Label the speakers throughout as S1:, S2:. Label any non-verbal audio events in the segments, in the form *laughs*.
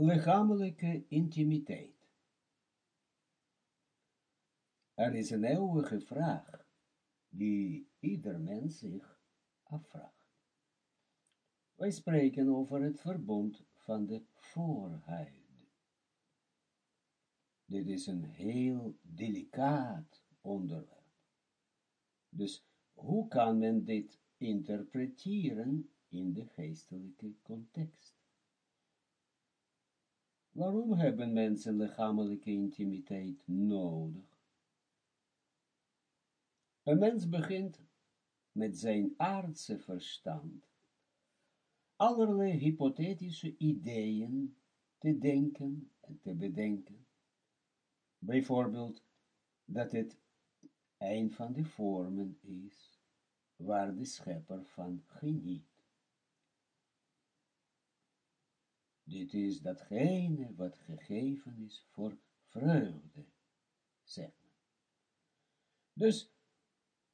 S1: lichamelijke intimiteit. Er is een eeuwige vraag, die ieder mens zich afvraagt. Wij spreken over het verbond van de voorhuid. Dit is een heel delicaat onderwerp. Dus hoe kan men dit interpreteren in de geestelijke context? Waarom hebben mensen lichamelijke intimiteit nodig? Een mens begint met zijn aardse verstand allerlei hypothetische ideeën te denken en te bedenken. Bijvoorbeeld dat het een van de vormen is waar de schepper van geniet. Dit is datgene wat gegeven is voor vreugde, zegt men. Dus,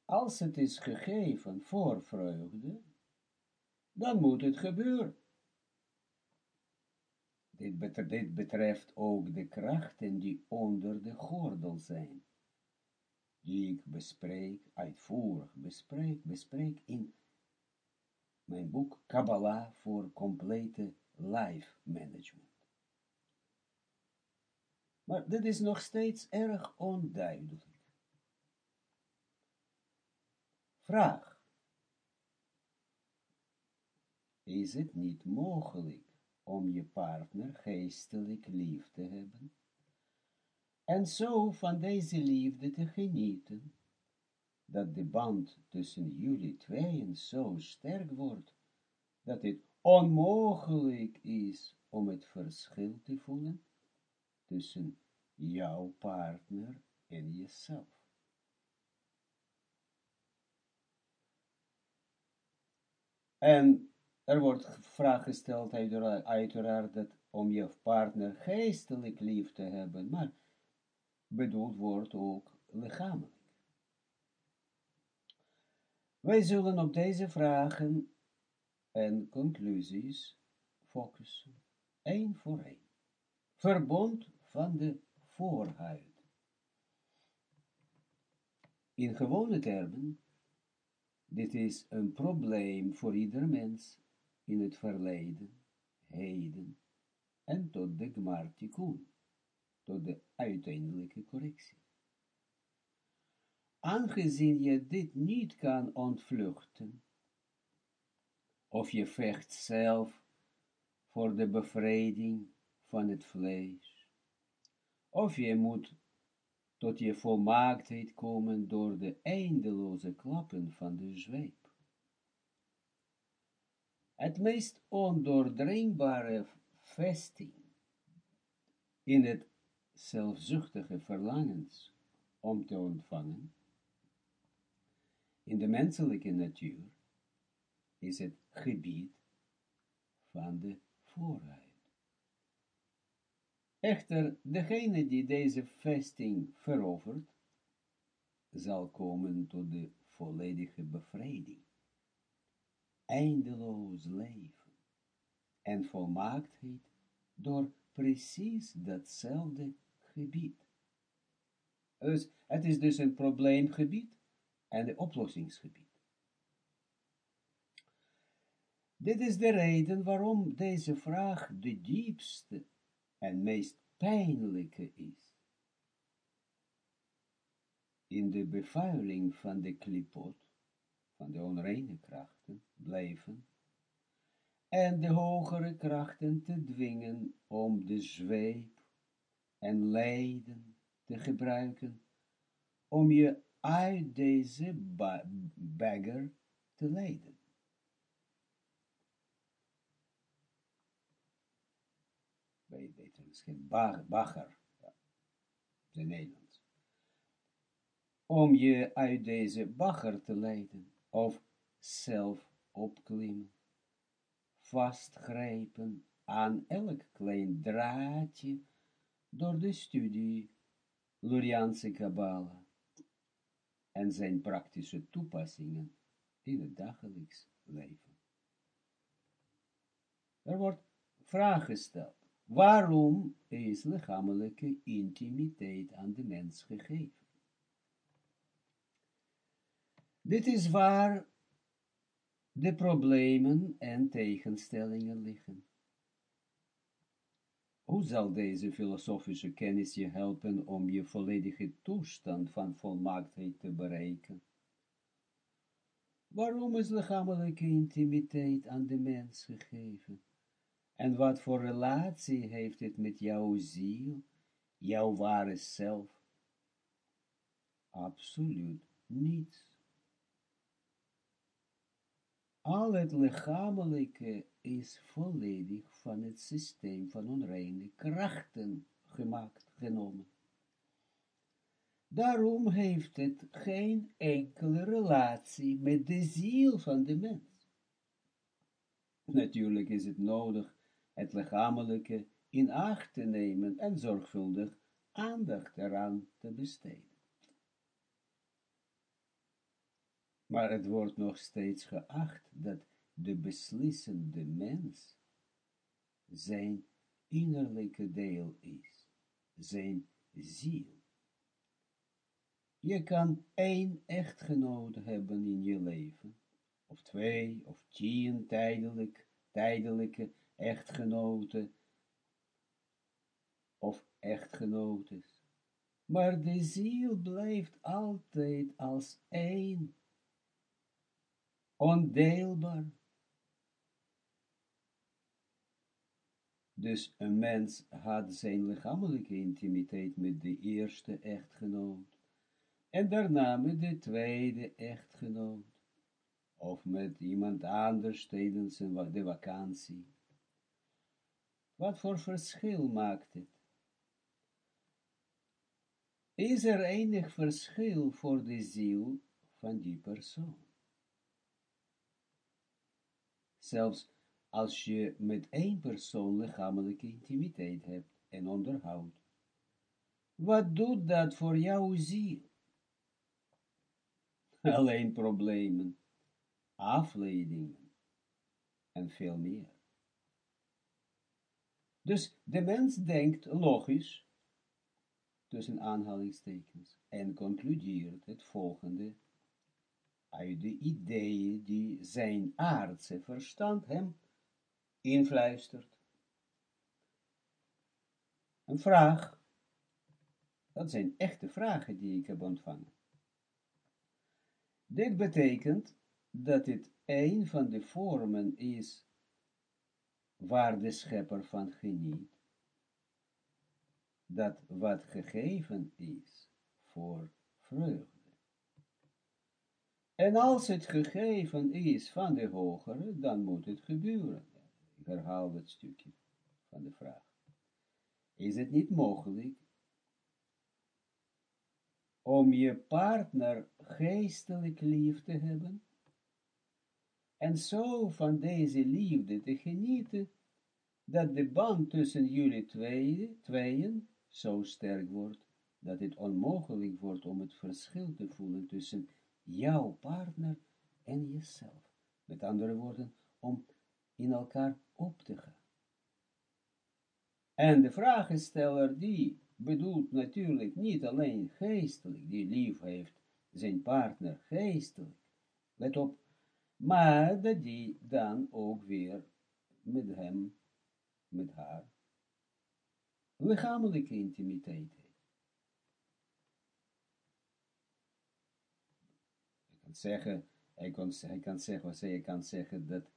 S1: als het is gegeven voor vreugde, dan moet het gebeuren. Dit betreft, dit betreft ook de krachten die onder de gordel zijn, die ik bespreek, uitvoerig bespreek, bespreek in mijn boek Kabbalah voor complete life management. Maar dit is nog steeds erg onduidelijk. Vraag. Is het niet mogelijk om je partner geestelijk lief te hebben? En zo van deze liefde te genieten, dat de band tussen jullie tweeën zo sterk wordt, dat het onmogelijk is om het verschil te voelen tussen jouw partner en jezelf. En er wordt vraag gesteld uiteraard dat om je partner geestelijk lief te hebben, maar bedoeld wordt ook lichamelijk. Wij zullen op deze vragen en conclusies focussen, één voor één. Verbond van de voorhuid. In gewone termen, dit is een probleem voor ieder mens in het verleden, heden en tot de gmartikun, tot de uiteindelijke correctie. Aangezien je dit niet kan ontvluchten, of je vecht zelf voor de bevrijding van het vlees, of je moet tot je volmaaktheid komen door de eindeloze klappen van de zweep. Het meest ondoordringbare vesting in het zelfzuchtige verlangens om te ontvangen, in de menselijke natuur, is het gebied van de vooruit. Echter, degene die deze vesting verovert, zal komen tot de volledige bevrijding, eindeloos leven en volmaaktheid door precies datzelfde gebied. Dus het is dus een probleemgebied en een oplossingsgebied. Dit is de reden waarom deze vraag de diepste en meest pijnlijke is. In de bevuiling van de klipot, van de onreine krachten, blijven, en de hogere krachten te dwingen om de zweep en lijden te gebruiken, om je uit deze bagger te leiden. Bij beter misschien, bagger, ja, de Nederlands. Om je uit deze bagger te leiden, of zelf opklimmen, vastgrijpen aan elk klein draadje door de studie Luriaanse Kabbalah en zijn praktische toepassingen in het dagelijks leven. Er wordt vraag gesteld. Waarom is lichamelijke intimiteit aan de mens gegeven? Dit is waar de problemen en tegenstellingen liggen. Hoe zal deze filosofische kennis je helpen om je volledige toestand van volmaaktheid te bereiken? Waarom is lichamelijke intimiteit aan de mens gegeven? En wat voor relatie heeft het met jouw ziel, jouw ware zelf? Absoluut niets. Al het lichamelijke is volledig van het systeem van onreine krachten gemaakt, genomen. Daarom heeft het geen enkele relatie met de ziel van de mens. Natuurlijk is het nodig het lichamelijke in acht te nemen en zorgvuldig aandacht eraan te besteden. Maar het wordt nog steeds geacht dat de beslissende mens zijn innerlijke deel is, zijn ziel. Je kan één echtgenoot hebben in je leven, of twee, of tien tijdelijk, tijdelijke echtgenoten, of echtgenotes. Maar de ziel blijft altijd als één, ondeelbaar. Dus een mens had zijn lichamelijke intimiteit met de eerste echtgenoot en daarna met de tweede echtgenoot, of met iemand anders tijdens de vakantie. Wat voor verschil maakt het? Is er enig verschil voor de ziel van die persoon? Zelfs als je met één persoon lichamelijke intimiteit hebt en onderhoudt. Wat doet dat voor jouw ziel? *laughs* alleen problemen, afleidingen en veel meer. Dus de mens denkt logisch, tussen aanhalingstekens, en concludeert het volgende uit de ideeën die zijn aardse verstand hem influistert. Een vraag, dat zijn echte vragen die ik heb ontvangen. Dit betekent dat het een van de vormen is waar de schepper van geniet, dat wat gegeven is voor vreugde. En als het gegeven is van de hogere, dan moet het gebeuren. Ik herhaal het stukje van de vraag. Is het niet mogelijk om je partner geestelijk lief te hebben, en zo van deze liefde te genieten, dat de band tussen jullie tweeën, tweeën zo sterk wordt, dat het onmogelijk wordt om het verschil te voelen tussen jouw partner en jezelf. Met andere woorden, om in elkaar op te gaan. En de vragensteller die bedoelt natuurlijk niet alleen geestelijk, die lief heeft zijn partner geestelijk, let op, maar dat die dan ook weer met hem, met haar, lichamelijke intimiteit heeft. Ik kan zeggen, hij kan, zeggen, zij kan zeggen dat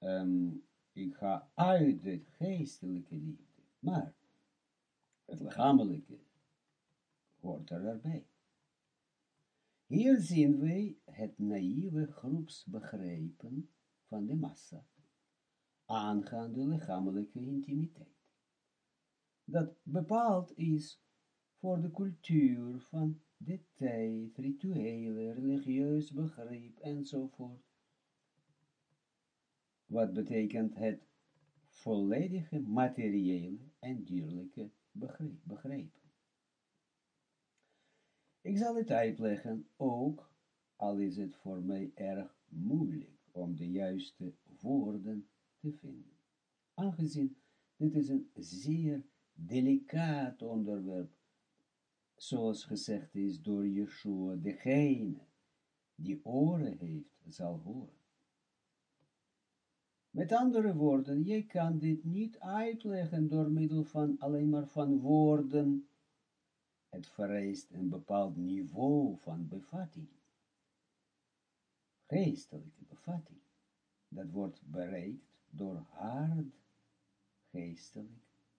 S1: um, ik ga uit het geestelijke liefde, maar het lichamelijke hoort er erbij. Hier zien wij het naïeve groepsbegrijpen van de massa, aangaande lichamelijke intimiteit, dat bepaald is voor de cultuur van de tijd, rituelen, religieus begrip enzovoort. Wat betekent het volledige materiële en dierlijke begrepen. Ik zal het uitleggen, ook al is het voor mij erg moeilijk om de juiste woorden te vinden, aangezien dit is een zeer delicaat onderwerp, zoals gezegd is door Yeshua, degene die oren heeft, zal horen. Met andere woorden, je kan dit niet uitleggen door middel van alleen maar van woorden. Het vereist een bepaald niveau van bevatting. Geestelijke bevatting. Dat wordt bereikt door hard geestelijk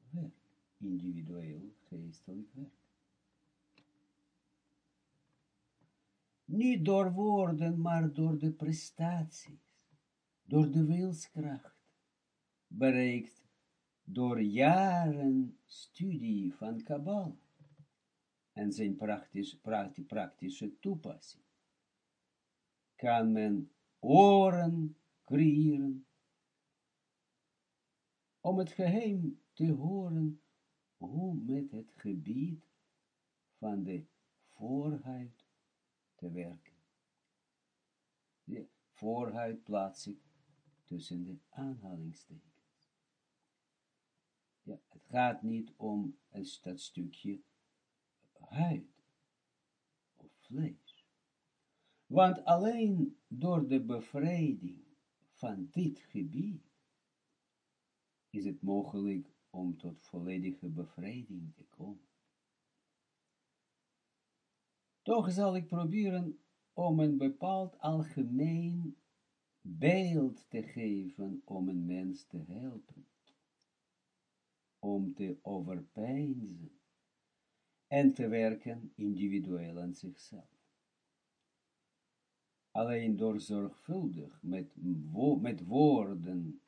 S1: werk. Individueel geestelijk werk. Niet door woorden, maar door de prestaties door de wilskracht, bereikt door jaren studie van Kabbalah en zijn praktisch, praktisch, praktische toepassing, kan men oren creëren om het geheim te horen hoe met het gebied van de voorhuid te werken. De voorhuid plaats ik tussen de aanhalingstekens. Ja, het gaat niet om dat stukje huid of vlees. Want alleen door de bevrijding van dit gebied is het mogelijk om tot volledige bevrijding te komen. Toch zal ik proberen om een bepaald algemeen beeld te geven om een mens te helpen, om te overpeinzen en te werken individueel aan zichzelf. Alleen door zorgvuldig met, met woorden,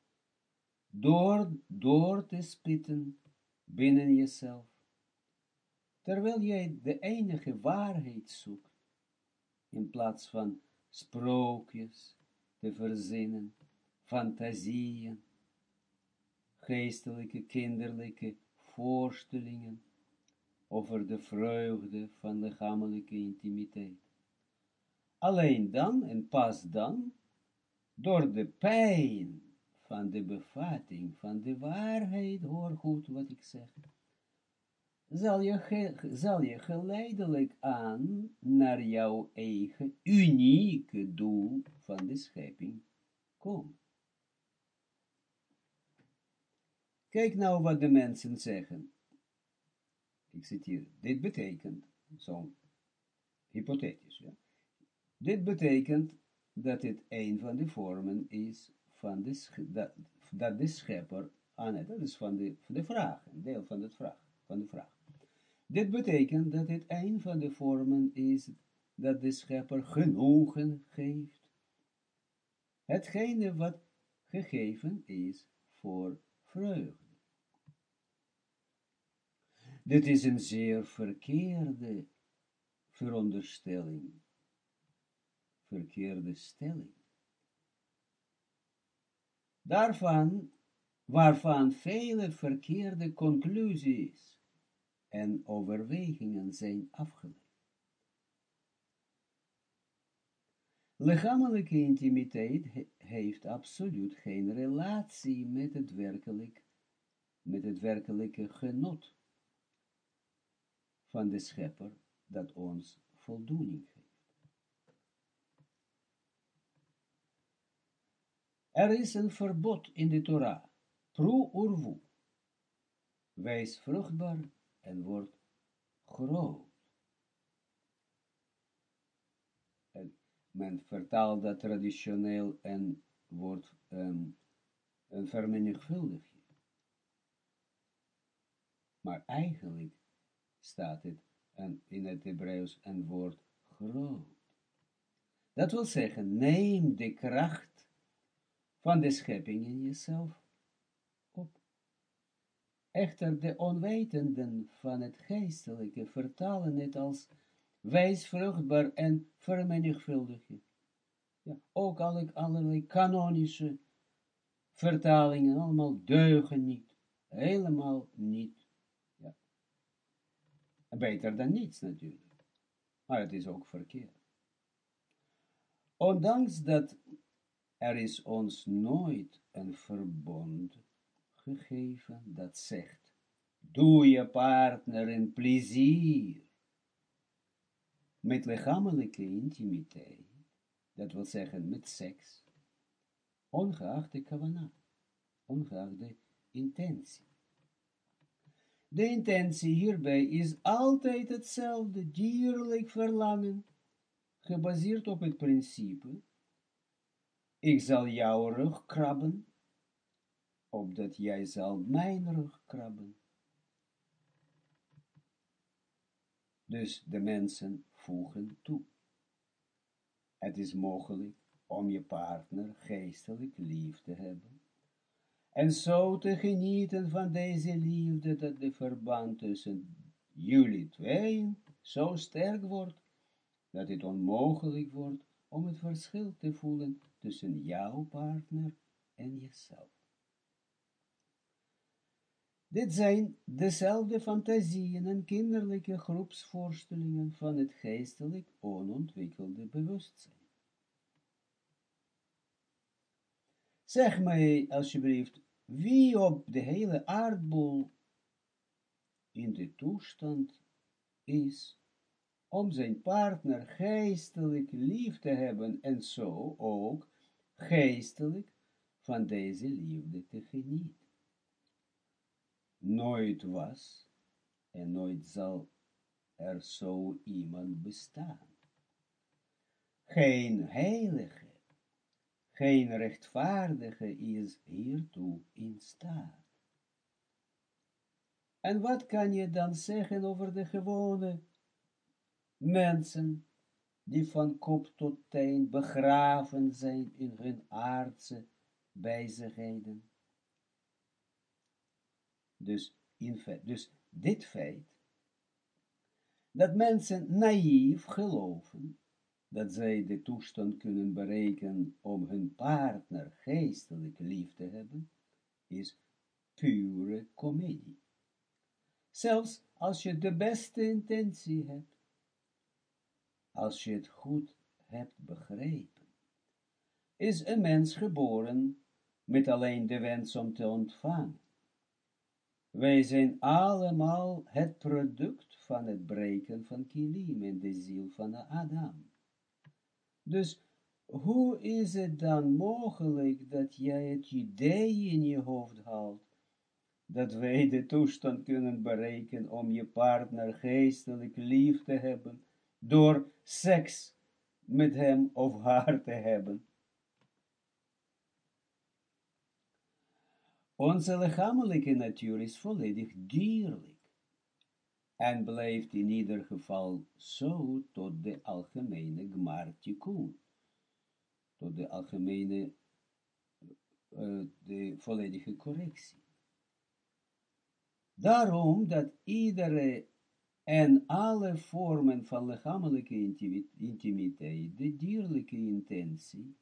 S1: door, door te spitten binnen jezelf, terwijl jij de enige waarheid zoekt, in plaats van sprookjes, te verzinnen, fantasieën, geestelijke, kinderlijke voorstellingen over de vreugde van lichamelijke intimiteit. Alleen dan, en pas dan, door de pijn van de bevatting, van de waarheid, hoor goed wat ik zeg, zal je, zal je geleidelijk aan naar jouw eigen unieke doel van de schepping komen. Kijk nou wat de mensen zeggen. Ik. Dit betekent, zo hypothetisch. Dit betekent dat dit een van de vormen is van de, dat, de schepper aan het, dat is van de, de vraag, een deel van, het vraag, van de vraag. Dit betekent dat het een van de vormen is dat de schepper genoegen geeft. Hetgene wat gegeven is voor vreugde. Dit is een zeer verkeerde veronderstelling, verkeerde stelling. Daarvan, waarvan vele verkeerde conclusies en overwegingen zijn afgeleid. Lichamelijke intimiteit heeft absoluut geen relatie met het, werkelijk, met het werkelijke genot van de schepper dat ons voldoening geeft. Er is een verbod in de Torah, pro urvu, wees vruchtbaar en wordt groot. En men vertaalt dat traditioneel en wordt um, een vermenigvuldiging. Maar eigenlijk staat het en in het Hebreeuws een woord groot. Dat wil zeggen, neem de kracht van de schepping in jezelf Echter de onwetenden van het geestelijke vertalen het als wijs, vruchtbaar en vermenigvuldigen. Ja, ook alle, allerlei kanonische vertalingen, allemaal deugen niet. Helemaal niet. Beter dan niets natuurlijk. Maar het is ook verkeerd. Ondanks dat er is ons nooit een verbond gegeven dat zegt, doe je partner een plezier met lichamelijke intimiteit, dat wil zeggen met seks, ongeacht de kavana, ongeacht de intentie. De intentie hierbij is altijd hetzelfde, dierlijk verlangen, gebaseerd op het principe, ik zal jouw rug krabben, opdat jij zal mijn rug krabben. Dus de mensen voegen toe. Het is mogelijk om je partner geestelijk lief te hebben, en zo te genieten van deze liefde, dat de verband tussen jullie tweeën zo sterk wordt, dat het onmogelijk wordt om het verschil te voelen tussen jouw partner en jezelf. Dit zijn dezelfde fantasieën en kinderlijke groepsvoorstellingen van het geestelijk onontwikkelde bewustzijn. Zeg mij alsjeblieft, wie op de hele aardbol in de toestand is om zijn partner geestelijk lief te hebben en zo ook geestelijk van deze liefde te genieten. Nooit was en nooit zal er zo iemand bestaan. Geen heilige, geen rechtvaardige is hiertoe in staat. En wat kan je dan zeggen over de gewone mensen die van kop tot teen begraven zijn in hun aardse bezigheden. Dus, in dus dit feit, dat mensen naïef geloven, dat zij de toestand kunnen bereiken om hun partner geestelijk lief te hebben, is pure komedie. Zelfs als je de beste intentie hebt, als je het goed hebt begrepen, is een mens geboren met alleen de wens om te ontvangen. Wij zijn allemaal het product van het breken van kilim in de ziel van Adam. Dus hoe is het dan mogelijk dat jij het idee in je hoofd haalt, dat wij de toestand kunnen bereiken om je partner geestelijk lief te hebben, door seks met hem of haar te hebben. Onze lichamelijke natuur is volledig dierlijk en blijft in ieder geval zo tot de algemene gmartikun, tot de algemene, uh, de volledige correctie. Daarom dat iedere en alle vormen van lichamelijke intimiteit, de dierlijke intentie,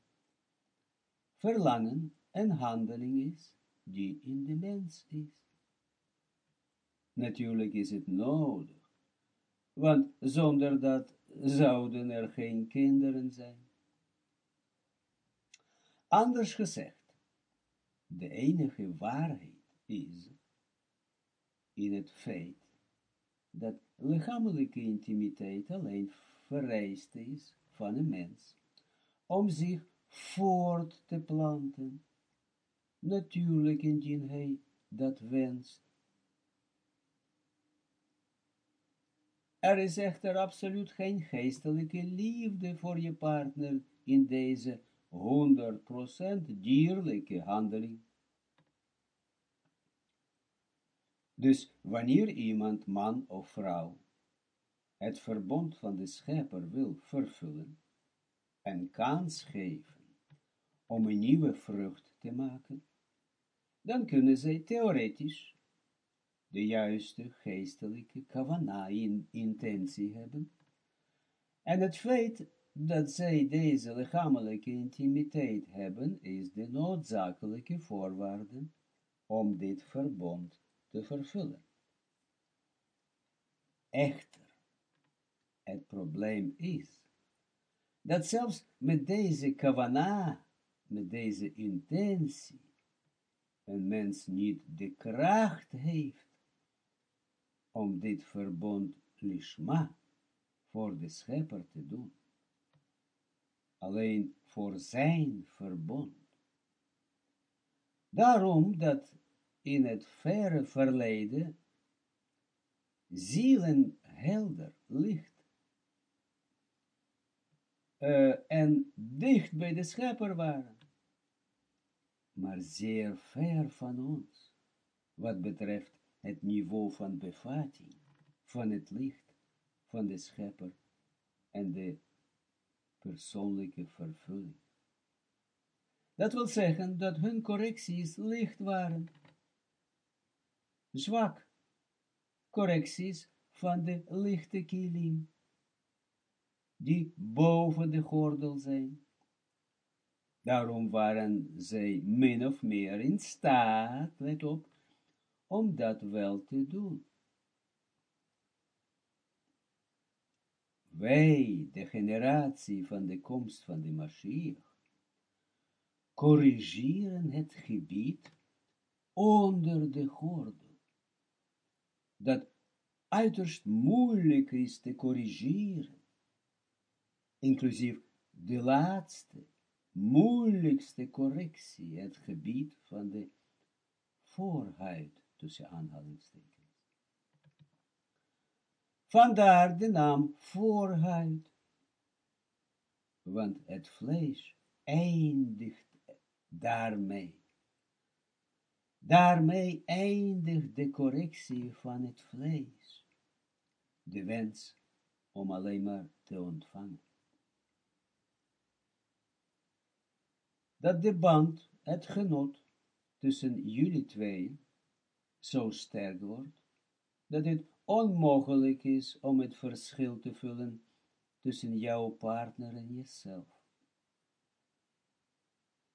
S1: verlangen en handeling is, die in de mens is. Natuurlijk is het nodig, want zonder dat zouden er geen kinderen zijn. Anders gezegd, de enige waarheid is in het feit dat lichamelijke intimiteit alleen vereist is van een mens, om zich voort te planten, natuurlijk indien hij dat wenst. Er is echter absoluut geen geestelijke liefde voor je partner in deze 100% dierlijke handeling. Dus wanneer iemand, man of vrouw, het verbond van de schepper wil vervullen en kans geven om een nieuwe vrucht te maken, dan kunnen zij theoretisch de juiste geestelijke kavana-intentie hebben. En het feit dat zij deze lichamelijke intimiteit hebben, is de noodzakelijke voorwaarde om dit verbond te vervullen. Echter, het probleem is, dat zelfs met deze kavana, met deze intentie, een mens niet de kracht heeft om dit verbond lishma voor de schepper te doen. Alleen voor zijn verbond. Daarom dat in het verre verleden zielen helder, licht uh, en dicht bij de schepper waren, maar zeer ver van ons, wat betreft het niveau van bevatting, van het licht, van de schepper en de persoonlijke vervulling. Dat wil zeggen dat hun correcties licht waren, zwak, correcties van de lichte kilim, die boven de gordel zijn. Daarom waren zij min of meer in staat, let op, om dat wel te doen. Wij, de generatie van de komst van de Mashiach, corrigeren het gebied onder de gordel, dat uiterst moeilijk is te corrigeren, inclusief de laatste, moeilijkste correctie, het gebied van de voorhuid, tussen aanhalingstekens. Vandaar de naam voorhuid, want het vlees eindigt daarmee. Daarmee eindigt de correctie van het vlees, de wens om alleen maar te ontvangen. Dat de band, het genot tussen jullie twee zo sterk wordt, dat het onmogelijk is om het verschil te vullen tussen jouw partner en jezelf.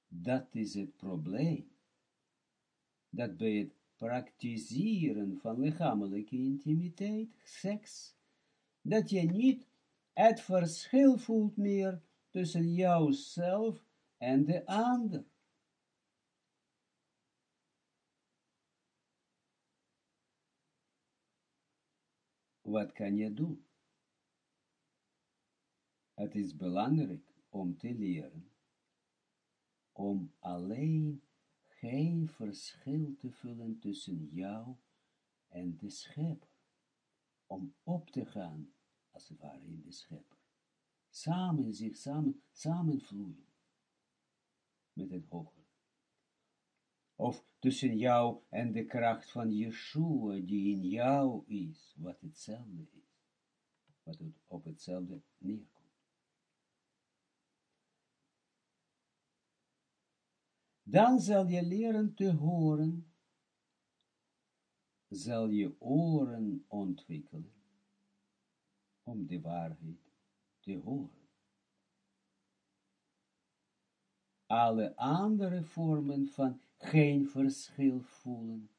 S1: Dat is het probleem. Dat bij het praktiseren van lichamelijke intimiteit, seks, dat je niet het verschil voelt meer tussen jouzelf en de ander. Wat kan je doen? Het is belangrijk om te leren, om alleen geen verschil te vullen tussen jou en de schepper, om op te gaan, als het ware, in de schepper, samen zich samen, samenvloeien met het hoger of tussen jou en de kracht van Yeshua die in jou is, wat hetzelfde is, wat het op hetzelfde neerkomt. Dan zal je leren te horen, zal je oren ontwikkelen, om de waarheid te horen. Alle andere vormen van geen verschil voelen,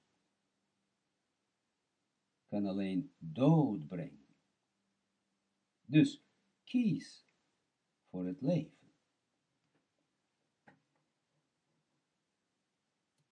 S1: kan alleen dood brengen. Dus kies voor het leven.